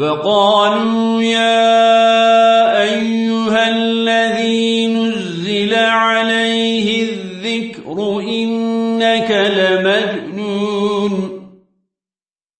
وقالوا يا أيها الذي نزل عليه الذكر إنك لمجنون